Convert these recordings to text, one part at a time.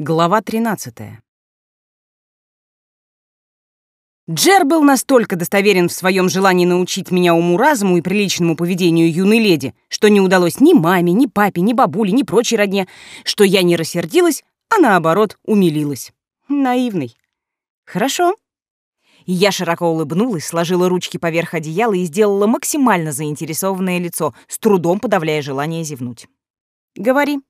Глава 13. Джер был настолько достоверен в своем желании научить меня уму-разуму и приличному поведению юной леди, что не удалось ни маме, ни папе, ни бабуле, ни прочей родне, что я не рассердилась, а наоборот умилилась. Наивный. Хорошо. Я широко улыбнулась, сложила ручки поверх одеяла и сделала максимально заинтересованное лицо, с трудом подавляя желание зевнуть. «Говори»,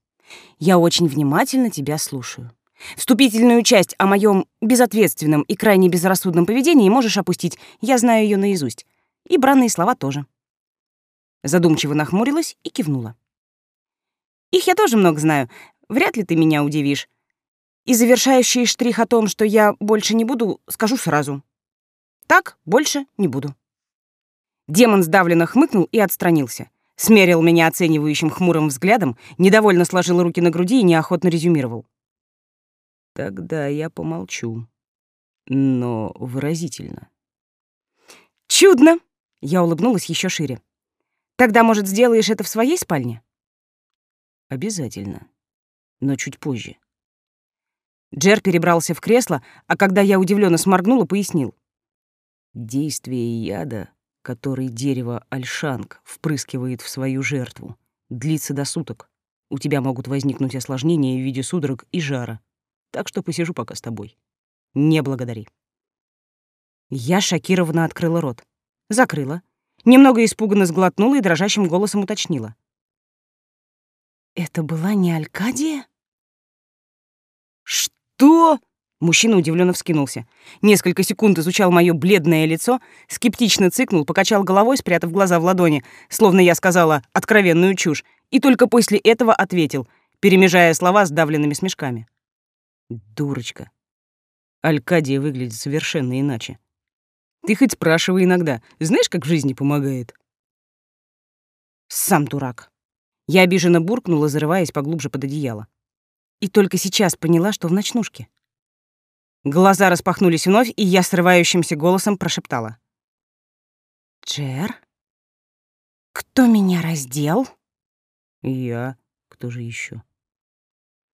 я очень внимательно тебя слушаю. Вступительную часть о моем безответственном и крайне безрассудном поведении можешь опустить, я знаю ее наизусть. И бранные слова тоже. Задумчиво нахмурилась и кивнула. Их я тоже много знаю, вряд ли ты меня удивишь. И завершающий штрих о том, что я больше не буду, скажу сразу. Так больше не буду. Демон сдавленно хмыкнул и отстранился смерил меня оценивающим хмурым взглядом, недовольно сложил руки на груди и неохотно резюмировал. «Тогда я помолчу, но выразительно». «Чудно!» — я улыбнулась еще шире. «Тогда, может, сделаешь это в своей спальне?» «Обязательно, но чуть позже». Джер перебрался в кресло, а когда я удивленно сморгнула, пояснил. «Действие яда который дерево альшанг впрыскивает в свою жертву, длится до суток. У тебя могут возникнуть осложнения в виде судорог и жара. Так что посижу пока с тобой. Не благодари. Я шокированно открыла рот. Закрыла. Немного испуганно сглотнула и дрожащим голосом уточнила. «Это была не Алькадия?» «Что?» Мужчина удивленно вскинулся. Несколько секунд изучал мое бледное лицо, скептично цыкнул, покачал головой, спрятав глаза в ладони, словно я сказала откровенную чушь, и только после этого ответил, перемежая слова с давленными смешками. «Дурочка. Алькадия выглядит совершенно иначе. Ты хоть спрашивай иногда, знаешь, как в жизни помогает?» «Сам дурак». Я обиженно буркнула, зарываясь поглубже под одеяло. И только сейчас поняла, что в ночнушке. Глаза распахнулись вновь, и я срывающимся голосом прошептала. «Джер? Кто меня раздел?» «Я. Кто же еще?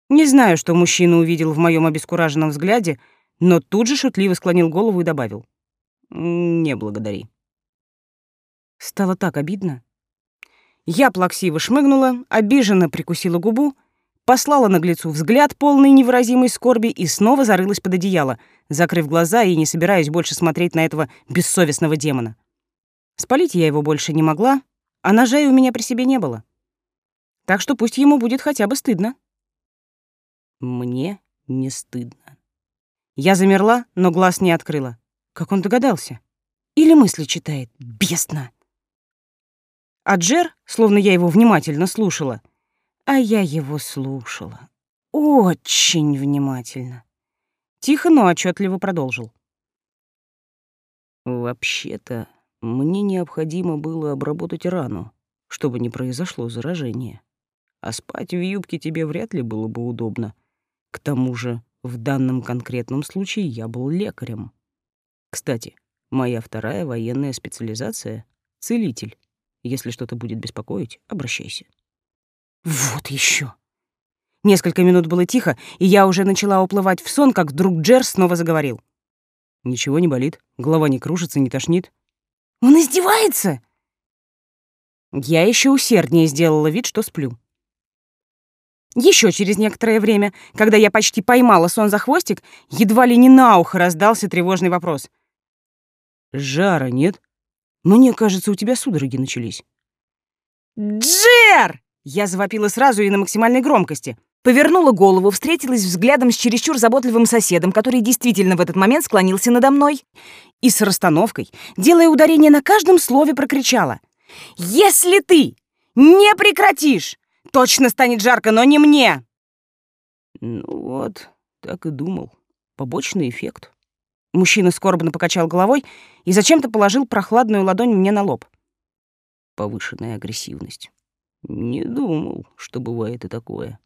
Не знаю, что мужчина увидел в моем обескураженном взгляде, но тут же шутливо склонил голову и добавил. «Не благодари». Стало так обидно. Я плаксиво шмыгнула, обиженно прикусила губу послала наглецу взгляд, полный невыразимой скорби, и снова зарылась под одеяло, закрыв глаза и не собираясь больше смотреть на этого бессовестного демона. Спалить я его больше не могла, а ножей у меня при себе не было. Так что пусть ему будет хотя бы стыдно. Мне не стыдно. Я замерла, но глаз не открыла. Как он догадался? Или мысли читает? Бестно! А Джер, словно я его внимательно слушала — а я его слушала. Очень внимательно. Тихо, но отчетливо продолжил. «Вообще-то, мне необходимо было обработать рану, чтобы не произошло заражение. А спать в юбке тебе вряд ли было бы удобно. К тому же, в данном конкретном случае я был лекарем. Кстати, моя вторая военная специализация — целитель. Если что-то будет беспокоить, обращайся». Вот еще. Несколько минут было тихо, и я уже начала уплывать в сон, как вдруг Джер снова заговорил. Ничего не болит, голова не кружится, не тошнит. Он издевается? Я еще усерднее сделала вид, что сплю. Еще через некоторое время, когда я почти поймала сон за хвостик, едва ли не на ухо раздался тревожный вопрос. «Жара нет? Мне кажется, у тебя судороги начались». «Джер!» Я завопила сразу и на максимальной громкости. Повернула голову, встретилась взглядом с чересчур заботливым соседом, который действительно в этот момент склонился надо мной. И с расстановкой, делая ударение на каждом слове, прокричала. «Если ты не прекратишь, точно станет жарко, но не мне!» Ну вот, так и думал. Побочный эффект. Мужчина скорбно покачал головой и зачем-то положил прохладную ладонь мне на лоб. Повышенная агрессивность. Не думал, что бывает и такое.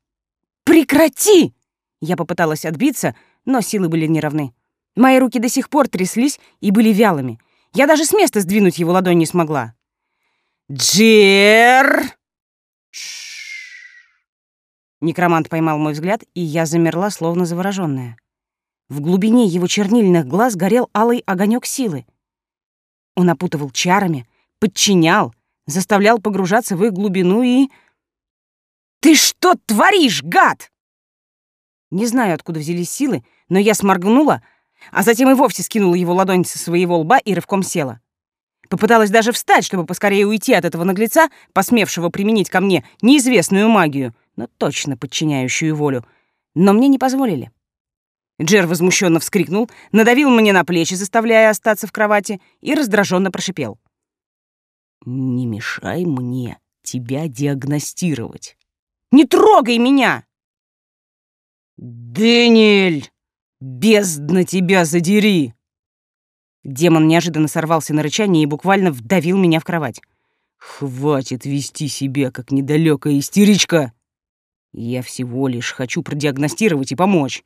Прекрати! Я попыталась отбиться, но силы были неравны. Мои руки до сих пор тряслись и были вялыми. Я даже с места сдвинуть его ладонь не смогла. Джер! Некромант поймал мой взгляд, и я замерла, словно заворожённая. В глубине его чернильных глаз горел алый огонек силы. Он опутывал чарами, подчинял, заставлял погружаться в их глубину и... «Ты что творишь, гад?» Не знаю, откуда взялись силы, но я сморгнула, а затем и вовсе скинула его ладонь со своего лба и рывком села. Попыталась даже встать, чтобы поскорее уйти от этого наглеца, посмевшего применить ко мне неизвестную магию, но точно подчиняющую волю. Но мне не позволили. Джер возмущенно вскрикнул, надавил мне на плечи, заставляя остаться в кровати, и раздраженно прошипел. «Не мешай мне тебя диагностировать. Не трогай меня!» «Дэниэль, бездна тебя задери!» Демон неожиданно сорвался на рычание и буквально вдавил меня в кровать. «Хватит вести себя, как недалекая истеричка! Я всего лишь хочу продиагностировать и помочь.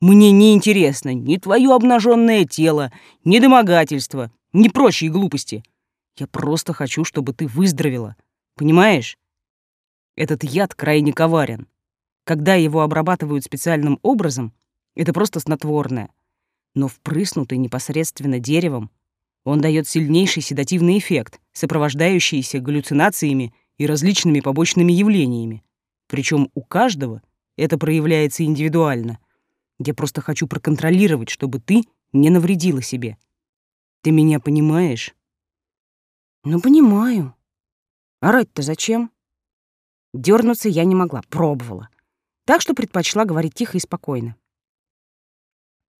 Мне не интересно ни твое обнаженное тело, ни домогательство, ни прочие глупости. Я просто хочу, чтобы ты выздоровела. Понимаешь? Этот яд крайне коварен. Когда его обрабатывают специальным образом, это просто снотворное — но впрыснутый непосредственно деревом, он дает сильнейший седативный эффект, сопровождающийся галлюцинациями и различными побочными явлениями. Причем у каждого это проявляется индивидуально. Я просто хочу проконтролировать, чтобы ты не навредила себе. Ты меня понимаешь? Ну, понимаю. Орать-то зачем? Дернуться я не могла, пробовала. Так что предпочла говорить тихо и спокойно.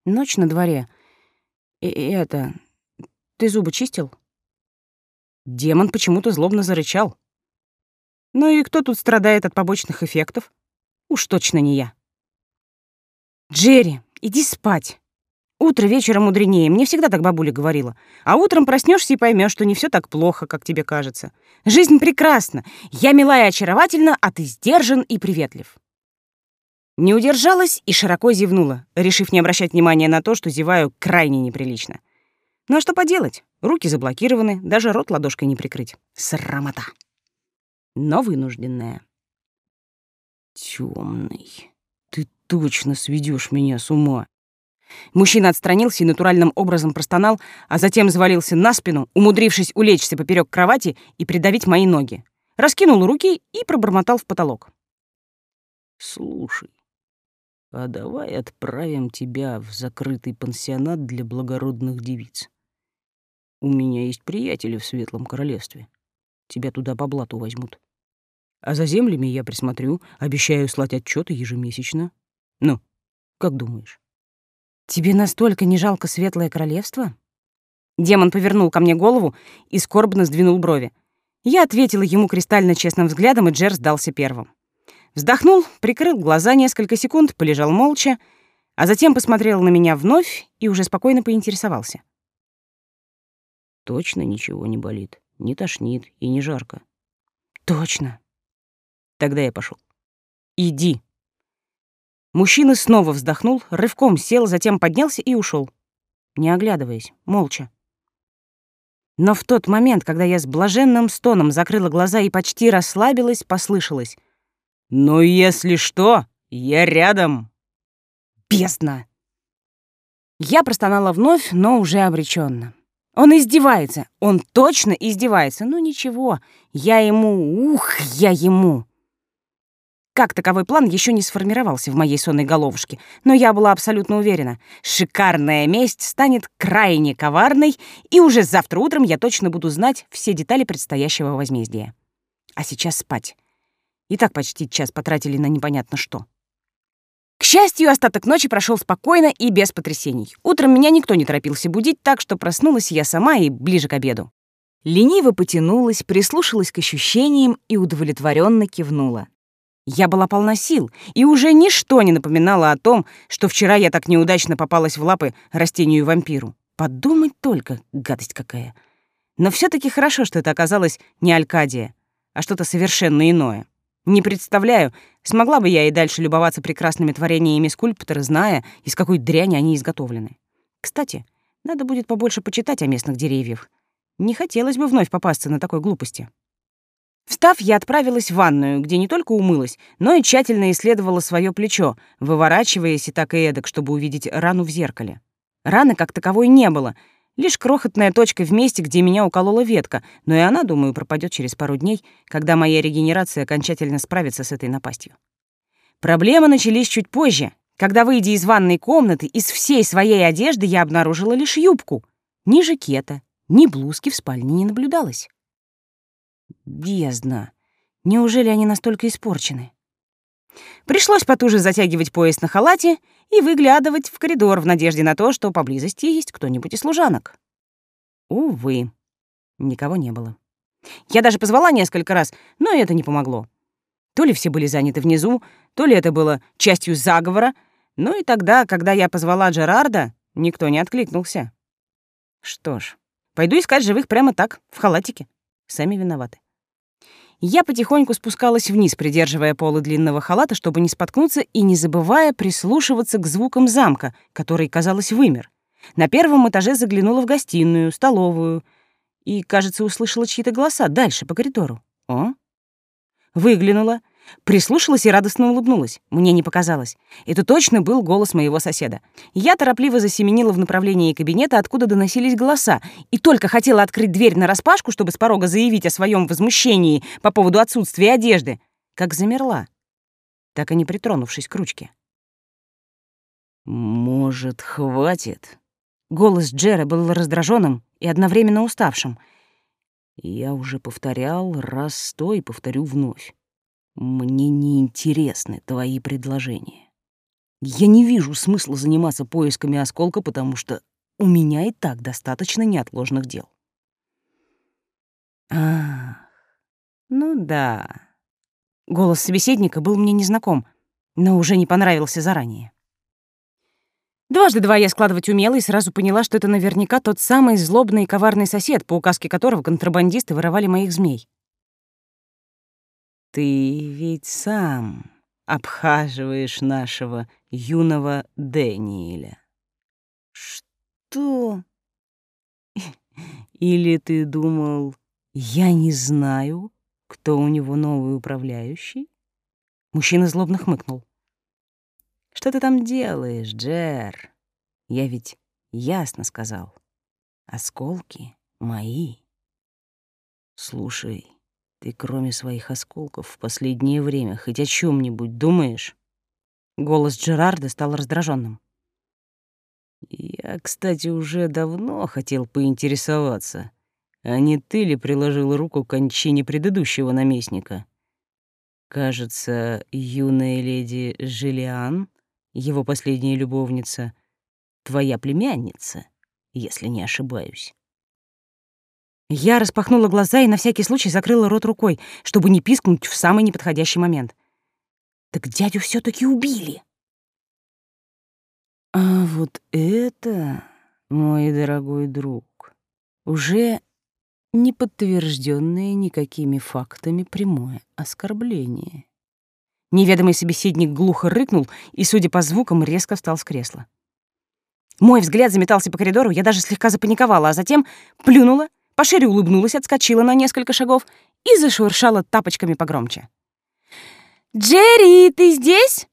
Ночь на дворе. И, и это... Ты зубы чистил? Демон почему-то злобно зарычал. Ну и кто тут страдает от побочных эффектов? Уж точно не я. Джерри, иди спать. Утро вечера мудренее, мне всегда так бабуля говорила. А утром проснешься и поймешь, что не все так плохо, как тебе кажется. Жизнь прекрасна. Я мила и очаровательна, а ты сдержан и приветлив. Не удержалась и широко зевнула, решив не обращать внимания на то, что зеваю крайне неприлично. Ну а что поделать? Руки заблокированы, даже рот ладошкой не прикрыть. Срамота. Но вынужденная. Темный, ты точно сведешь меня с ума. Мужчина отстранился и натуральным образом простонал, а затем завалился на спину, умудрившись улечься поперек кровати и придавить мои ноги. Раскинул руки и пробормотал в потолок. «Слушай, а давай отправим тебя в закрытый пансионат для благородных девиц. У меня есть приятели в Светлом Королевстве. Тебя туда по блату возьмут. А за землями я присмотрю, обещаю слать отчеты ежемесячно. Ну, как думаешь? Тебе настолько не жалко Светлое Королевство? Демон повернул ко мне голову и скорбно сдвинул брови. Я ответила ему кристально честным взглядом, и Джер сдался первым. Вздохнул, прикрыл глаза несколько секунд, полежал молча, а затем посмотрел на меня вновь и уже спокойно поинтересовался. «Точно ничего не болит, не тошнит и не жарко?» «Точно». «Тогда я пошел. Иди». Мужчина снова вздохнул, рывком сел, затем поднялся и ушел, не оглядываясь, молча. Но в тот момент, когда я с блаженным стоном закрыла глаза и почти расслабилась, послышалось. «Ну, если что, я рядом». Бездна! Я простонала вновь, но уже обреченно. Он издевается, он точно издевается. Ну ничего, я ему, ух, я ему. Как таковой план еще не сформировался в моей сонной головушке, но я была абсолютно уверена. Шикарная месть станет крайне коварной, и уже завтра утром я точно буду знать все детали предстоящего возмездия. А сейчас спать. И так почти час потратили на непонятно что. К счастью, остаток ночи прошел спокойно и без потрясений. Утром меня никто не торопился будить, так что проснулась я сама и ближе к обеду. Лениво потянулась, прислушалась к ощущениям и удовлетворенно кивнула. Я была полна сил, и уже ничто не напоминало о том, что вчера я так неудачно попалась в лапы растению-вампиру. Подумать только, гадость какая. Но все таки хорошо, что это оказалось не Алькадия, а что-то совершенно иное. Не представляю, смогла бы я и дальше любоваться прекрасными творениями скульптора, зная, из какой дряни они изготовлены. Кстати, надо будет побольше почитать о местных деревьях. Не хотелось бы вновь попасться на такой глупости. Встав, я отправилась в ванную, где не только умылась, но и тщательно исследовала свое плечо, выворачиваясь и так и эдак, чтобы увидеть рану в зеркале. Раны как таковой не было, лишь крохотная точка в месте, где меня уколола ветка, но и она, думаю, пропадет через пару дней, когда моя регенерация окончательно справится с этой напастью. Проблемы начались чуть позже, когда, выйдя из ванной комнаты, из всей своей одежды я обнаружила лишь юбку. Ни жакета, ни блузки в спальне не наблюдалось. Бездна. Неужели они настолько испорчены? Пришлось потуже затягивать пояс на халате и выглядывать в коридор в надежде на то, что поблизости есть кто-нибудь из служанок. Увы, никого не было. Я даже позвала несколько раз, но это не помогло. То ли все были заняты внизу, то ли это было частью заговора, но и тогда, когда я позвала Джерарда, никто не откликнулся. Что ж, пойду искать живых прямо так, в халатике. Сами виноваты. Я потихоньку спускалась вниз, придерживая полы длинного халата, чтобы не споткнуться и не забывая прислушиваться к звукам замка, который, казалось, вымер. На первом этаже заглянула в гостиную, столовую и, кажется, услышала чьи-то голоса дальше по коридору. О? Выглянула — Прислушалась и радостно улыбнулась. Мне не показалось. Это точно был голос моего соседа. Я торопливо засеменила в направлении кабинета, откуда доносились голоса, и только хотела открыть дверь нараспашку, чтобы с порога заявить о своем возмущении по поводу отсутствия одежды, как замерла, так и не притронувшись к ручке. «Может, хватит?» Голос Джера был раздраженным и одновременно уставшим. «Я уже повторял раз сто и повторю вновь. Мне не интересны твои предложения. Я не вижу смысла заниматься поисками осколка, потому что у меня и так достаточно неотложных дел. Ах, ну да. Голос собеседника был мне незнаком, но уже не понравился заранее. Дважды два я складывать умела и сразу поняла, что это наверняка тот самый злобный и коварный сосед, по указке которого контрабандисты воровали моих змей. Ты ведь сам обхаживаешь нашего юного Дэниеля. Что? Или ты думал, я не знаю, кто у него новый управляющий? Мужчина злобно хмыкнул. Что ты там делаешь, Джер? Я ведь ясно сказал. Осколки мои. Слушай, ты, кроме своих осколков, в последнее время хоть о чем нибудь думаешь? Голос Джерарда стал раздраженным. Я, кстати, уже давно хотел поинтересоваться, а не ты ли приложил руку к кончине предыдущего наместника? Кажется, юная леди Жилиан, его последняя любовница, твоя племянница, если не ошибаюсь. Я распахнула глаза и на всякий случай закрыла рот рукой, чтобы не пискнуть в самый неподходящий момент. Так дядю все таки убили. А вот это, мой дорогой друг, уже не подтвержденное никакими фактами прямое оскорбление. Неведомый собеседник глухо рыкнул и, судя по звукам, резко встал с кресла. Мой взгляд заметался по коридору, я даже слегка запаниковала, а затем плюнула пошире улыбнулась, отскочила на несколько шагов и зашуршала тапочками погромче. «Джерри, ты здесь?»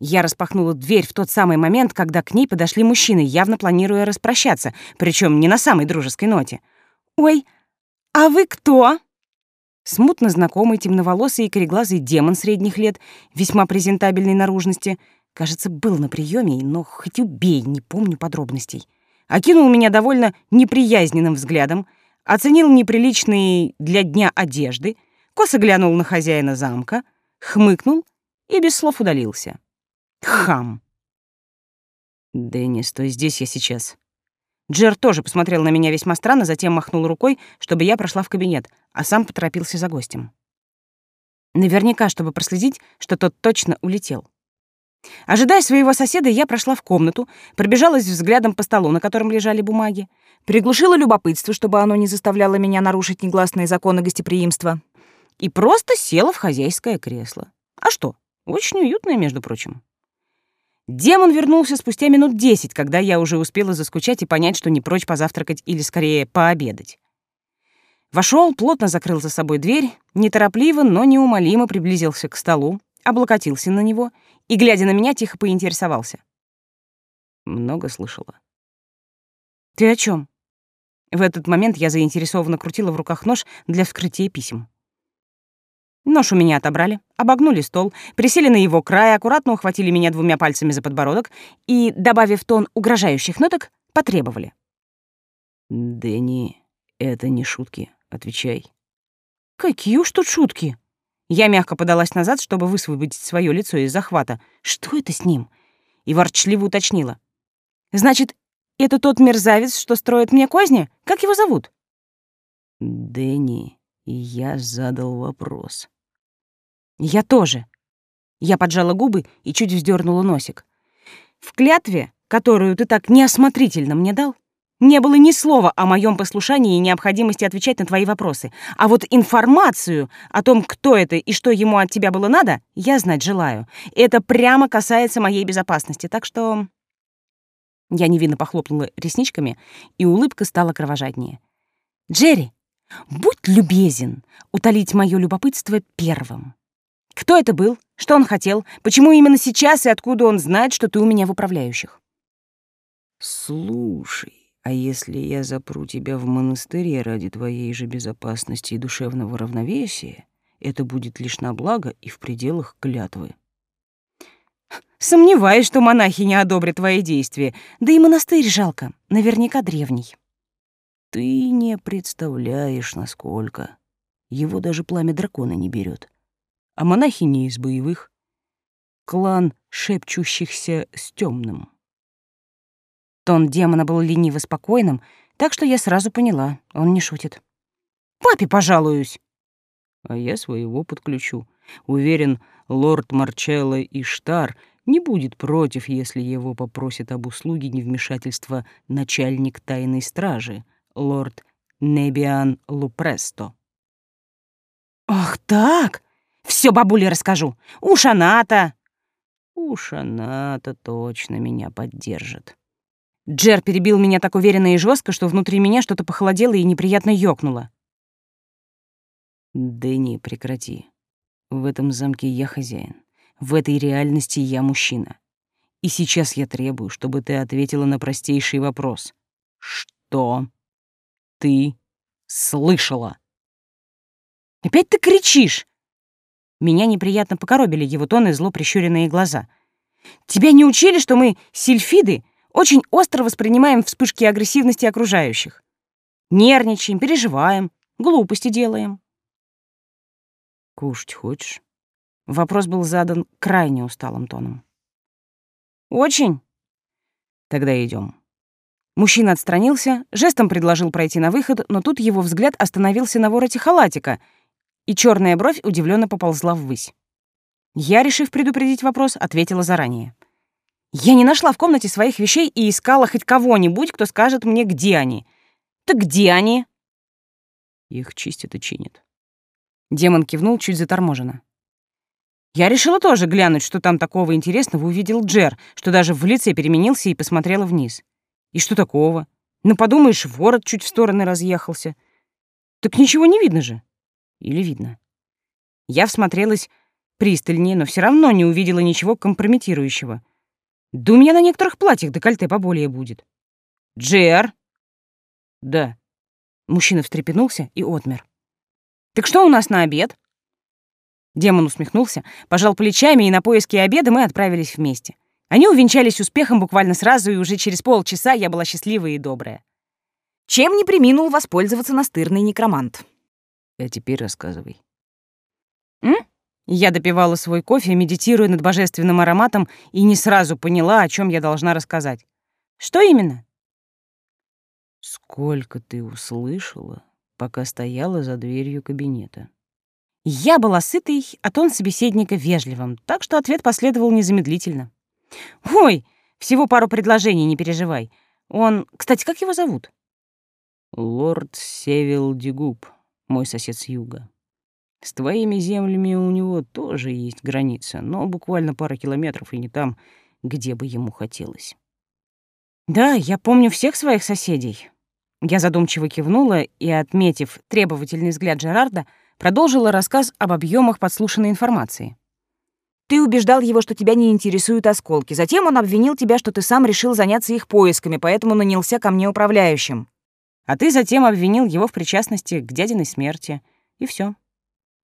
Я распахнула дверь в тот самый момент, когда к ней подошли мужчины, явно планируя распрощаться, причем не на самой дружеской ноте. «Ой, а вы кто?» Смутно знакомый темноволосый и кореглазый демон средних лет, весьма презентабельной наружности, кажется, был на приеме, но хоть убей, не помню подробностей. Окинул меня довольно неприязненным взглядом — оценил неприличные для дня одежды, косо глянул на хозяина замка, хмыкнул и без слов удалился. Хам. «Дэнни, стой здесь я сейчас». Джер тоже посмотрел на меня весьма странно, затем махнул рукой, чтобы я прошла в кабинет, а сам поторопился за гостем. Наверняка, чтобы проследить, что тот точно улетел. Ожидая своего соседа, я прошла в комнату, пробежалась взглядом по столу, на котором лежали бумаги, приглушила любопытство, чтобы оно не заставляло меня нарушить негласные законы гостеприимства, и просто села в хозяйское кресло. А что? Очень уютное, между прочим. Демон вернулся спустя минут десять, когда я уже успела заскучать и понять, что не прочь позавтракать или, скорее, пообедать. Вошел, плотно закрыл за собой дверь, неторопливо, но неумолимо приблизился к столу, облокотился на него и, глядя на меня, тихо поинтересовался. Много слышала. «Ты о чем? В этот момент я заинтересованно крутила в руках нож для вскрытия писем. Нож у меня отобрали, обогнули стол, присели на его край, аккуратно ухватили меня двумя пальцами за подбородок и, добавив тон угрожающих ноток, потребовали. «Дэнни, это не шутки, отвечай». «Какие уж тут шутки?» Я мягко подалась назад, чтобы высвободить свое лицо из захвата. «Что это с ним?» И ворчливо уточнила. «Значит, это тот мерзавец, что строит мне козни? Как его зовут?» «Дэнни, я задал вопрос». «Я тоже». Я поджала губы и чуть вздернула носик. «В клятве, которую ты так неосмотрительно мне дал, не было ни слова о моем послушании и необходимости отвечать на твои вопросы. А вот информацию о том, кто это и что ему от тебя было надо, я знать желаю. Это прямо касается моей безопасности, так что...» Я невинно похлопнула ресничками, и улыбка стала кровожаднее. «Джерри, будь любезен утолить мое любопытство первым. Кто это был? Что он хотел? Почему именно сейчас и откуда он знает, что ты у меня в управляющих?» «Слушай, а если я запру тебя в монастыре ради твоей же безопасности и душевного равновесия, это будет лишь на благо и в пределах клятвы. Сомневаюсь, что монахи не одобрят твои действия. Да и монастырь жалко, наверняка древний. Ты не представляешь, насколько. Его даже пламя дракона не берет. А монахи не из боевых. Клан шепчущихся с темным. Тон демона был лениво спокойным, так что я сразу поняла, он не шутит. «Папе пожалуюсь!» «А я своего подключу. Уверен, лорд Марчелло Иштар не будет против, если его попросит об услуге невмешательства начальник тайной стражи, лорд Небиан Лупресто». «Ах так! Все бабуле расскажу. Уж она-то...» «Уж она-то точно меня поддержит». Джер перебил меня так уверенно и жестко, что внутри меня что-то похолодело и неприятно ёкнуло. «Дэнни, прекрати. В этом замке я хозяин. В этой реальности я мужчина. И сейчас я требую, чтобы ты ответила на простейший вопрос. Что ты слышала?» «Опять ты кричишь!» Меня неприятно покоробили его тон и зло прищуренные глаза. «Тебя не учили, что мы сильфиды очень остро воспринимаем вспышки агрессивности окружающих. Нервничаем, переживаем, глупости делаем. «Кушать хочешь?» Вопрос был задан крайне усталым тоном. «Очень?» «Тогда идем. Мужчина отстранился, жестом предложил пройти на выход, но тут его взгляд остановился на вороте халатика, и черная бровь удивленно поползла ввысь. Я, решив предупредить вопрос, ответила заранее. Я не нашла в комнате своих вещей и искала хоть кого-нибудь, кто скажет мне, где они. Так где они? Их чистят и чинят. Демон кивнул чуть заторможенно. Я решила тоже глянуть, что там такого интересного увидел Джер, что даже в лице переменился и посмотрела вниз. И что такого? Ну, подумаешь, ворот чуть в стороны разъехался. Так ничего не видно же. Или видно? Я всмотрелась пристальнее, но все равно не увидела ничего компрометирующего. Да у меня на некоторых платьях декольте поболее будет. Джер? Да. Мужчина встрепенулся и отмер. Так что у нас на обед? Демон усмехнулся, пожал плечами, и на поиски обеда мы отправились вместе. Они увенчались успехом буквально сразу, и уже через полчаса я была счастливая и добрая. Чем не приминул воспользоваться настырный некромант? А теперь рассказывай. М? Я допивала свой кофе, медитируя над божественным ароматом, и не сразу поняла, о чем я должна рассказать. Что именно? Сколько ты услышала, пока стояла за дверью кабинета? Я была сытой, а тон собеседника вежливым, так что ответ последовал незамедлительно. «Ой, всего пару предложений, не переживай. Он... Кстати, как его зовут?» «Лорд Севил Дигуб, мой сосед с юга». С твоими землями у него тоже есть граница, но буквально пара километров и не там, где бы ему хотелось. Да, я помню всех своих соседей. Я задумчиво кивнула и, отметив требовательный взгляд Джерарда, продолжила рассказ об объемах подслушанной информации. Ты убеждал его, что тебя не интересуют осколки. Затем он обвинил тебя, что ты сам решил заняться их поисками, поэтому нанялся ко мне управляющим. А ты затем обвинил его в причастности к дядиной смерти. И все.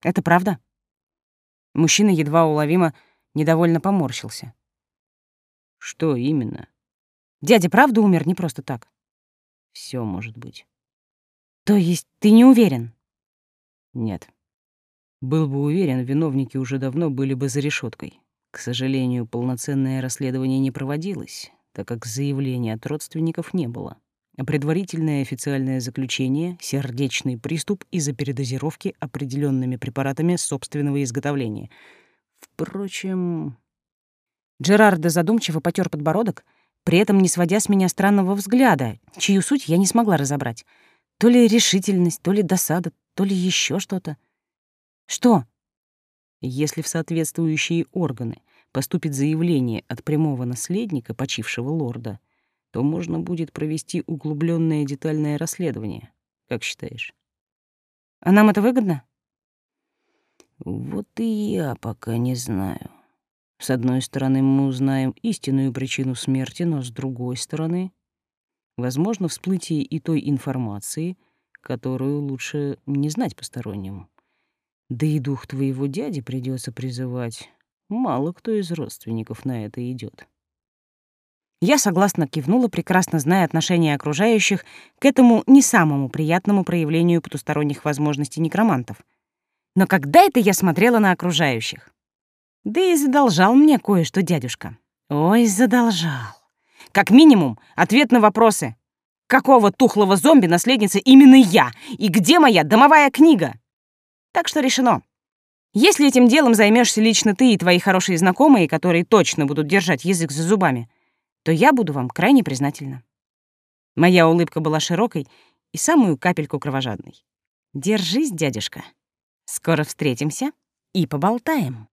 Это правда. Мужчина едва уловимо недовольно поморщился. Что именно? Дядя правда умер не просто так? Все может быть. То есть ты не уверен? Нет. Был бы уверен, виновники уже давно были бы за решеткой. К сожалению, полноценное расследование не проводилось, так как заявления от родственников не было. Предварительное официальное заключение — сердечный приступ из-за передозировки определенными препаратами собственного изготовления. Впрочем... Джерардо задумчиво потер подбородок, при этом не сводя с меня странного взгляда, чью суть я не смогла разобрать. То ли решительность, то ли досада, то ли еще что-то. Что? Если в соответствующие органы поступит заявление от прямого наследника почившего лорда, то можно будет провести углубленное детальное расследование. Как считаешь? А нам это выгодно? Вот и я пока не знаю. С одной стороны, мы узнаем истинную причину смерти, но с другой стороны, возможно всплытие и той информации, которую лучше не знать посторонним. Да и дух твоего дяди придется призывать. Мало кто из родственников на это идет. Я согласно кивнула, прекрасно зная отношение окружающих к этому не самому приятному проявлению потусторонних возможностей некромантов. Но когда это я смотрела на окружающих? Да и задолжал мне кое-что дядюшка. Ой, задолжал. Как минимум, ответ на вопросы. Какого тухлого зомби наследница именно я? И где моя домовая книга? Так что решено. Если этим делом займешься лично ты и твои хорошие знакомые, которые точно будут держать язык за зубами, то я буду вам крайне признательна. Моя улыбка была широкой и самую капельку кровожадной. Держись, дядюшка. Скоро встретимся и поболтаем.